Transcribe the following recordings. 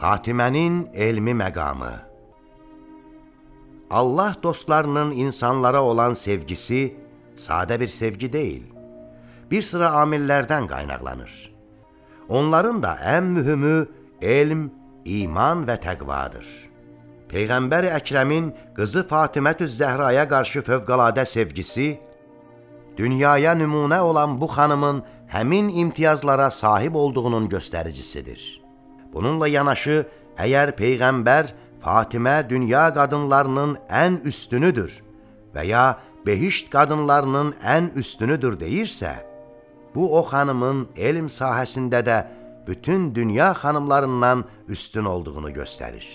Fatimənin elmi məqamı Allah dostlarının insanlara olan sevgisi sadə bir sevgi deyil. Bir sıra amillərdən qaynaqlanır. Onların da ən mühümü elm, iman və təqvadır. Peyğəmbər Əkrəmin qızı Fatimətüz Zəhraya qarşı fövqəladə sevgisi, dünyaya nümunə olan bu xanımın həmin imtiyazlara sahib olduğunun göstəricisidir. Bununla yanaşı, əgər Peyğəmbər Fatimə dünya qadınlarının ən üstünüdür və ya behişt qadınlarının ən üstünüdür deyirsə, bu o xanımın elm sahəsində də bütün dünya xanımlarından üstün olduğunu göstərir.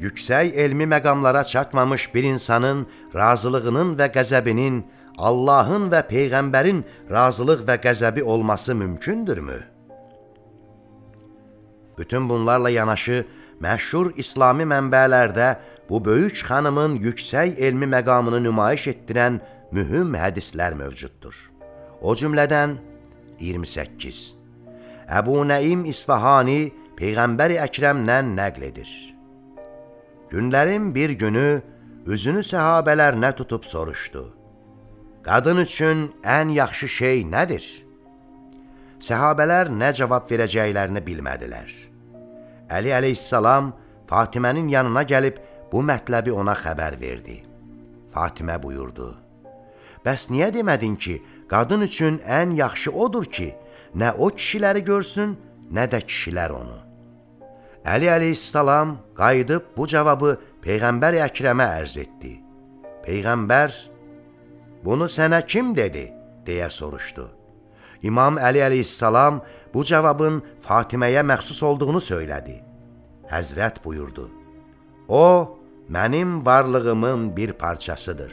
Yüksək elmi məqamlara çatmamış bir insanın razılığının və qəzəbinin Allahın və Peyğəmbərin razılıq və qəzəbi olması mümkündürmü? Bütün bunlarla yanaşı, məşhur İslami mənbələrdə bu böyük xanımın yüksək elmi məqamını nümayiş etdirən mühüm hədislər mövcuddur. O cümlədən 28. Əbu Nəim İsfahani Peyğəmbər Əkrəmdən nəql edir. Günlərin bir günü üzünü səhabələrinə tutub soruşdu. Qadın üçün ən yaxşı şey nədir? Səhabələr nə cavab verəcəklərini bilmədilər. Əli əleyhissalam Fatimənin yanına gəlib bu mətləbi ona xəbər verdi. Fatimə buyurdu, Bəs niyə demədin ki, qadın üçün ən yaxşı odur ki, nə o kişiləri görsün, nə də kişilər onu. Əli əleyhissalam qayıdıb bu cavabı Peyğəmbər Əkrəmə ərz etdi. Peyğəmbər, bunu sənə kim dedi, deyə soruşdu. İmam Əli əleyhissalam bu cavabın Fatiməyə məxsus olduğunu söylədi. Həzrət buyurdu, O, mənim varlığımın bir parçasıdır.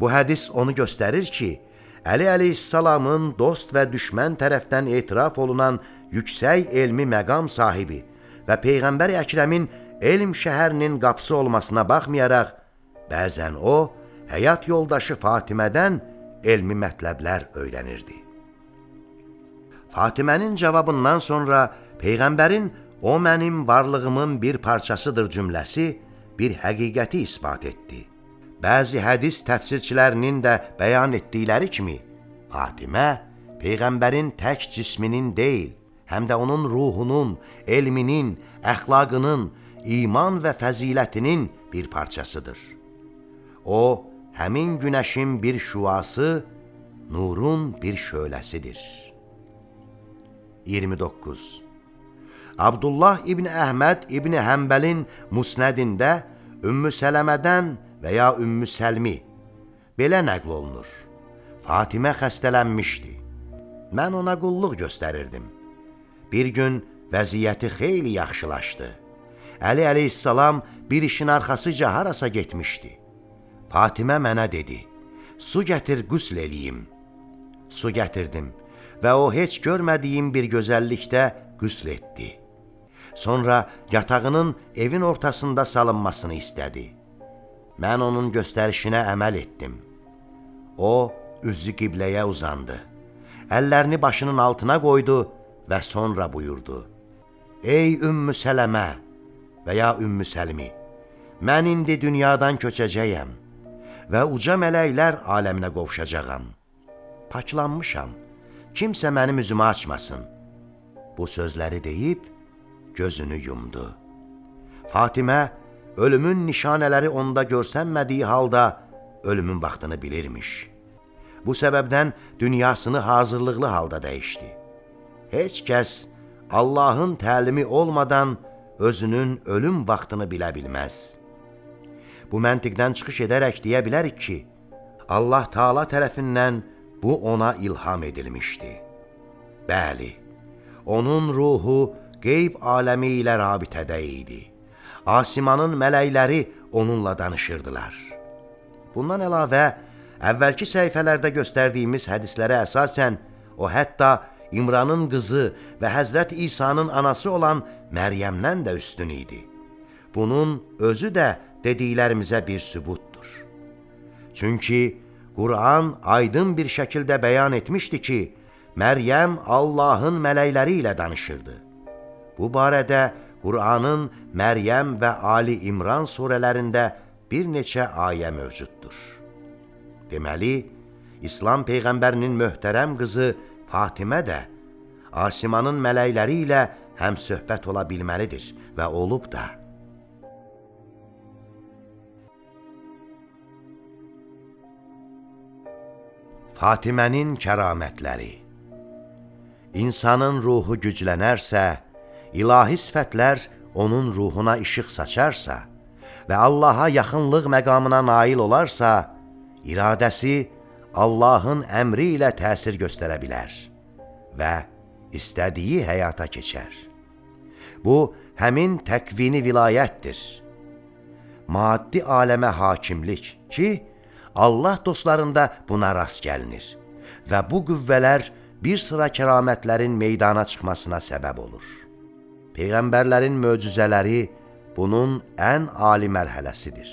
Bu hədis onu göstərir ki, Əli əleyhissalamın dost və düşmən tərəfdən etiraf olunan yüksək elmi məqam sahibi və Peyğəmbər Əkrəmin elm şəhərinin qapısı olmasına baxmayaraq, bəzən o, həyat yoldaşı Fatimədən elmi mətləblər öyrənirdi. Fatimənin cavabından sonra Peyğəmbərin o mənim varlığımın bir parçasıdır cümləsi bir həqiqəti ispat etdi. Bəzi hədis təfsirçilərinin də bəyan etdikləri kimi, Fatimə Peyğəmbərin tək cisminin deyil, həm də onun ruhunun, elminin, əxlaqının, iman və fəzilətinin bir parçasıdır. O, həmin günəşin bir şüası, nurun bir şöləsidir. 29. Abdullah İbni Əhməd İbni Həmbəlin musnədində Ümmü Sələmədən və ya Ümmü Səlmi belə nəql olunur. Fatimə xəstələnmişdi. Mən ona qulluq göstərirdim. Bir gün vəziyyəti xeyli yaxşılaşdı. Əli əleyhissalam bir işin arxasıca harasa getmişdi. Fatimə mənə dedi, su gətir qüsl eləyim. Su gətirdim və o heç görmədiyim bir gözəllikdə qüsl etdi. Sonra yatağının evin ortasında salınmasını istədi. Mən onun göstərişinə əməl etdim. O, üzü qibləyə uzandı. Əllərini başının altına qoydu və sonra buyurdu. Ey Ümmü Sələmə və ya Ümmü Səlmi, mən indi dünyadan köçəcəyəm və uca mələklər aləminə qovuşacağam. Paklanmışam, kimsə mənim üzümü açmasın. Bu sözləri deyib, gözünü yumdu. Fatimə, ölümün nişanələri onda görsənmədiyi halda ölümün vaxtını bilirmiş. Bu səbəbdən dünyasını hazırlıqlı halda dəyişdi. Heç kəs Allahın təlimi olmadan özünün ölüm vaxtını bilə bilməz. Bu məntiqdən çıxış edərək deyə bilərik ki, Allah Taala tərəfindən bu ona ilham edilmişdi. Bəli, onun ruhu qeyb aləmi ilə rabitədə idi. Asimanın mələkləri onunla danışırdılar. Bundan əlavə, əvvəlki səhifələrdə göstərdiyimiz hədislərə əsasən, o hətta İmranın qızı və Həzrət İsa'nın anası olan Məryəmdən də üstün idi. Bunun özü də dediklərimizə bir sübutdur. Çünki Quran aydın bir şəkildə bəyan etmişdi ki, Məryəm Allahın mələkləri ilə danışırdı. Bu barədə Qur'anın Məryəm və Ali İmran surələrində bir neçə ayə mövcuddur. Deməli, İslam Peyğəmbərinin möhtərəm qızı Fatimə də Asimanın mələkləri ilə həm söhbət ola bilməlidir və olub da. Fatimənin kəramətləri İnsanın ruhu güclənərsə, ilahi sifətlər onun ruhuna işıq saçarsa və Allaha yaxınlıq məqamına nail olarsa, iradəsi Allahın əmri ilə təsir göstərə bilər və istədiyi həyata keçər. Bu, həmin təkvini vilayətdir. Maddi aləmə hakimlik ki, Allah dostlarında buna rast gəlinir və bu qüvvələr bir sıra kəramətlərin meydana çıxmasına səbəb olur. Peyğəmbərlərin möcüzələri bunun ən ali mərhələsidir.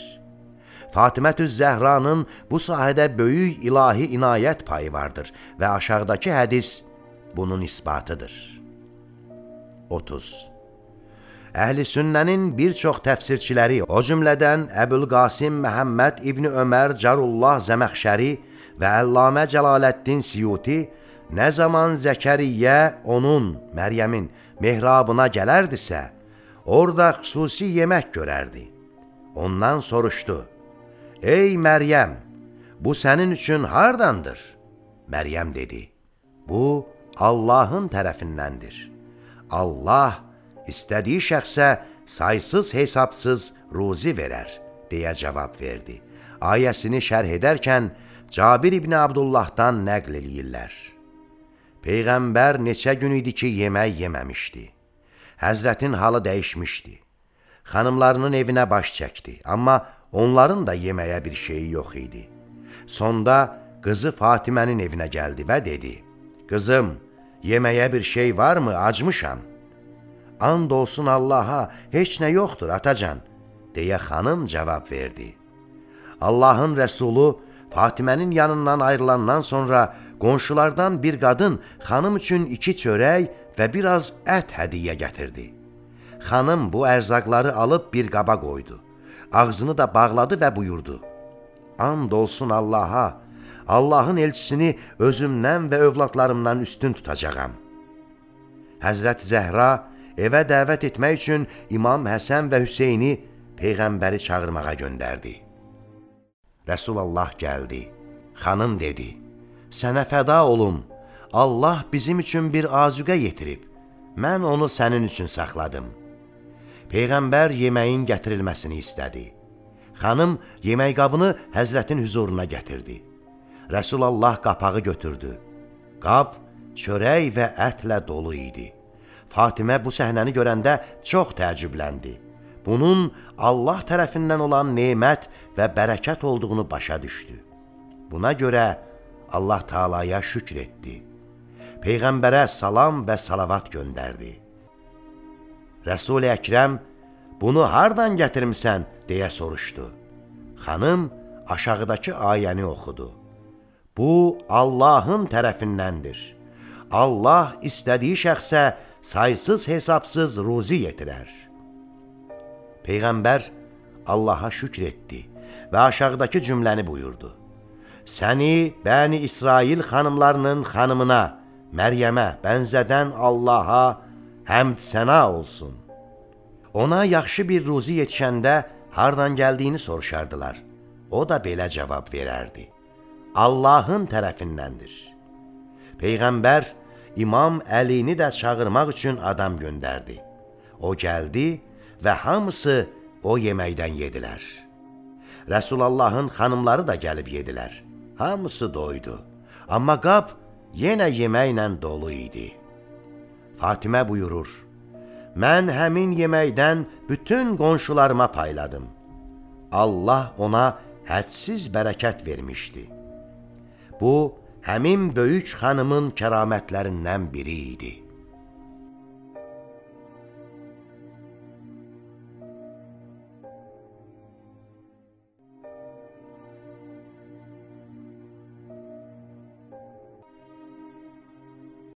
Fatimətüz Zəhranın bu sahədə böyük ilahi inayət payı vardır və aşağıdakı hədis bunun isbatıdır. 30. Əhli sünnənin bir çox təfsirçiləri, o cümlədən Əbülqasim Məhəmməd İbni Ömər Carullah Zəməxşəri və Əllamə Cəlaləddin Siyuti nə zaman Zəkəriyyə onun, Məryəmin, mehrabına gələrdisə, orada xüsusi yemək görərdi. Ondan soruşdu, Ey Məryəm, bu sənin üçün hardandır? Məryəm dedi, bu Allahın tərəfindəndir. Allah istədiyi şəxsə saysız hesabsız ruzi verər, deyə cavab verdi. Ayəsini şərh edərkən Cabir İbni Abdullahdan nəql eləyirlər. Peyğəmbər neçə gün idi ki, yemək yeməmişdi. Həzrətin halı dəyişmişdi. Xanımlarının evinə baş çəkdi, amma onların da yeməyə bir şeyi yox idi. Sonda qızı Fatimənin evinə gəldi və dedi, Qızım, yeməyə bir şey varmı, acmışam. And olsun Allaha, heç nə yoxdur, atacan, deyə xanım cavab verdi. Allahın rəsulu Fatimənin yanından ayrılandan sonra qonşulardan bir qadın xanım üçün iki çörək və biraz ət hədiyyə gətirdi. Xanım bu ərzaqları alıb bir qaba qoydu. Ağzını da bağladı və buyurdu. And olsun Allaha, Allahın elçisini özümdən və övladlarımdan üstün tutacağam. Həzrət Zəhra evə dəvət etmək üçün İmam Həsən və Hüseyni Peyğəmbəri çağırmağa göndərdi. Rəsulallah gəldi. Xanım dedi, sənə fəda olum, Allah bizim üçün bir azüqə yetirib, mən onu sənin üçün saxladım. Peyğəmbər yeməyin gətirilməsini istədi. Xanım yemək qabını həzrətin hüzuruna gətirdi. Rəsulallah qapağı götürdü. Qab çörək və ətlə dolu idi. Fatimə bu səhnəni görəndə çox təəccübləndi. Bunun Allah tərəfindən olan nemət və bərəkət olduğunu başa düşdü. Buna görə Allah Taalaya şükr etdi. Peyğəmbərə salam və salavat göndərdi. Rəsul-i Əkrəm bunu hardan gətirmisən deyə soruşdu. Xanım aşağıdakı ayəni oxudu. Bu Allahın tərəfindəndir. Allah istədiyi şəxsə saysız hesabsız ruzi yetirər. Peyğəmbər Allaha şükr etdi və aşağıdakı cümləni buyurdu. Səni Bəni İsrail xanımlarının xanımına, Məryəmə bənzədən Allaha həmd səna olsun. Ona yaxşı bir ruzi yetişəndə hardan gəldiyini soruşardılar. O da belə cavab verərdi. Allahın tərəfindəndir. Peyğəmbər İmam Əlini də çağırmaq üçün adam göndərdi. O gəldi və hamısı o yeməkdən yedilər. Rəsulallahın xanımları da gəlib yedilər. Hamısı doydu. Amma qab yenə yeməklə dolu idi. Fatimə buyurur, Mən həmin yeməkdən bütün qonşularıma payladım. Allah ona hədsiz bərəkət vermişdi. Bu, həmin böyük xanımın kəramətlərindən biri idi.